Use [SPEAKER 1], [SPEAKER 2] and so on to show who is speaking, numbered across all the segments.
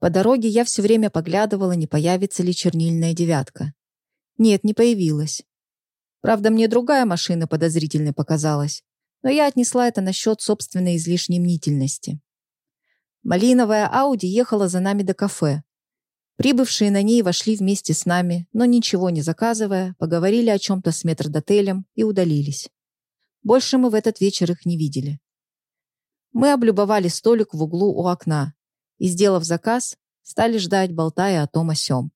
[SPEAKER 1] По дороге я все время поглядывала, не появится ли чернильная девятка. Нет, не появилась. Правда, мне другая машина подозрительной показалась, но я отнесла это насчет собственной излишней мнительности. Малиновая Ауди ехала за нами до кафе. Прибывшие на ней вошли вместе с нами, но ничего не заказывая, поговорили о чем-то с метрдотелем и удалились. Больше мы в этот вечер их не видели. Мы облюбовали столик в углу у окна и, сделав заказ, стали ждать, болтая о том о сём.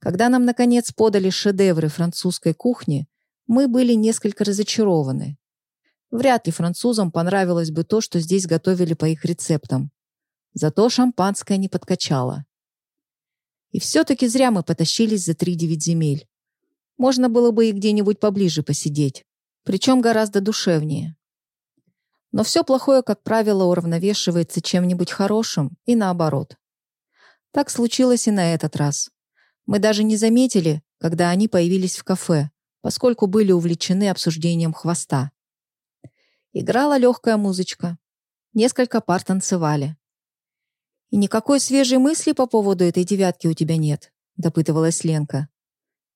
[SPEAKER 1] Когда нам, наконец, подали шедевры французской кухни, мы были несколько разочарованы. Вряд ли французам понравилось бы то, что здесь готовили по их рецептам. Зато шампанское не подкачало. И все-таки зря мы потащились за три девять земель. Можно было бы и где-нибудь поближе посидеть, причем гораздо душевнее. Но все плохое, как правило, уравновешивается чем-нибудь хорошим и наоборот. Так случилось и на этот раз. Мы даже не заметили, когда они появились в кафе, поскольку были увлечены обсуждением хвоста. Играла легкая музычка. Несколько пар танцевали. «И никакой свежей мысли по поводу этой девятки у тебя нет?» — допытывалась Ленка.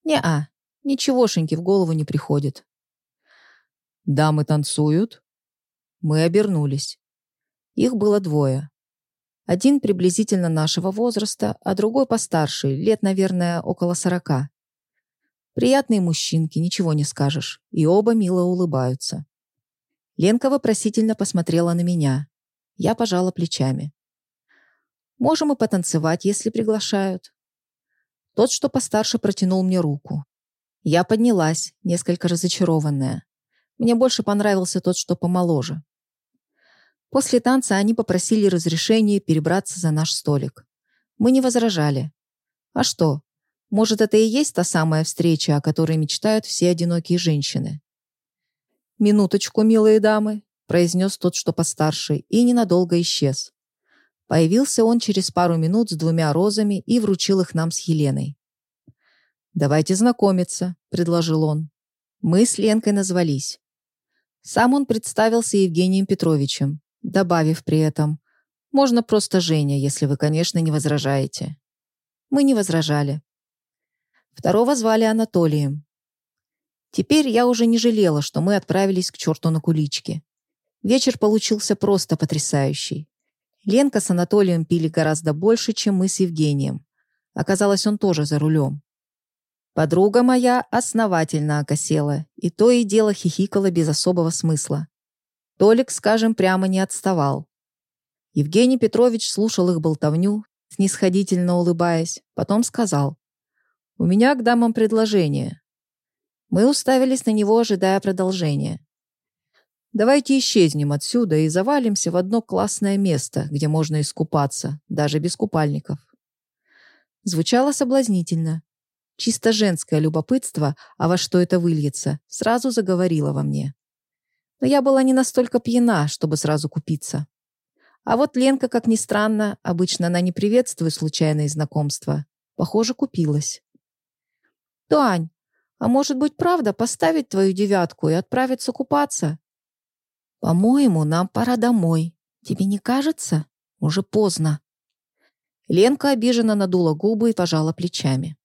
[SPEAKER 1] «Не-а, ничегошеньки в голову не приходит». «Дамы танцуют?» Мы обернулись. Их было двое. Один приблизительно нашего возраста, а другой постарше, лет, наверное, около сорока. Приятные мужчинки, ничего не скажешь, и оба мило улыбаются. Ленка вопросительно посмотрела на меня. Я пожала плечами. Можем и потанцевать, если приглашают. Тот, что постарше, протянул мне руку. Я поднялась, несколько разочарованная. Мне больше понравился тот, что помоложе. После танца они попросили разрешения перебраться за наш столик. Мы не возражали. А что? Может, это и есть та самая встреча, о которой мечтают все одинокие женщины? «Минуточку, милые дамы», — произнес тот, что постарше, и ненадолго исчез. Появился он через пару минут с двумя розами и вручил их нам с Еленой. «Давайте знакомиться», — предложил он. Мы с Ленкой назвались. Сам он представился Евгением Петровичем, добавив при этом «Можно просто Женя, если вы, конечно, не возражаете». Мы не возражали. Второго звали Анатолием. Теперь я уже не жалела, что мы отправились к черту на кулички. Вечер получился просто потрясающий. Ленка с Анатолием пили гораздо больше, чем мы с Евгением. Оказалось, он тоже за рулем. Подруга моя основательно окосела, и то и дело хихикала без особого смысла. Толик, скажем, прямо не отставал. Евгений Петрович слушал их болтовню, снисходительно улыбаясь, потом сказал, «У меня к дамам предложение». Мы уставились на него, ожидая продолжения. Давайте исчезнем отсюда и завалимся в одно классное место, где можно искупаться, даже без купальников. Звучало соблазнительно. Чисто женское любопытство, а во что это выльется, сразу заговорило во мне. Но я была не настолько пьяна, чтобы сразу купиться. А вот Ленка, как ни странно, обычно она не приветствует случайные знакомства. Похоже, купилась. «Тань, а может быть, правда поставить твою девятку и отправиться купаться?» «По-моему, нам пора домой. Тебе не кажется? Уже поздно». Ленка обиженно надула губы и пожала плечами.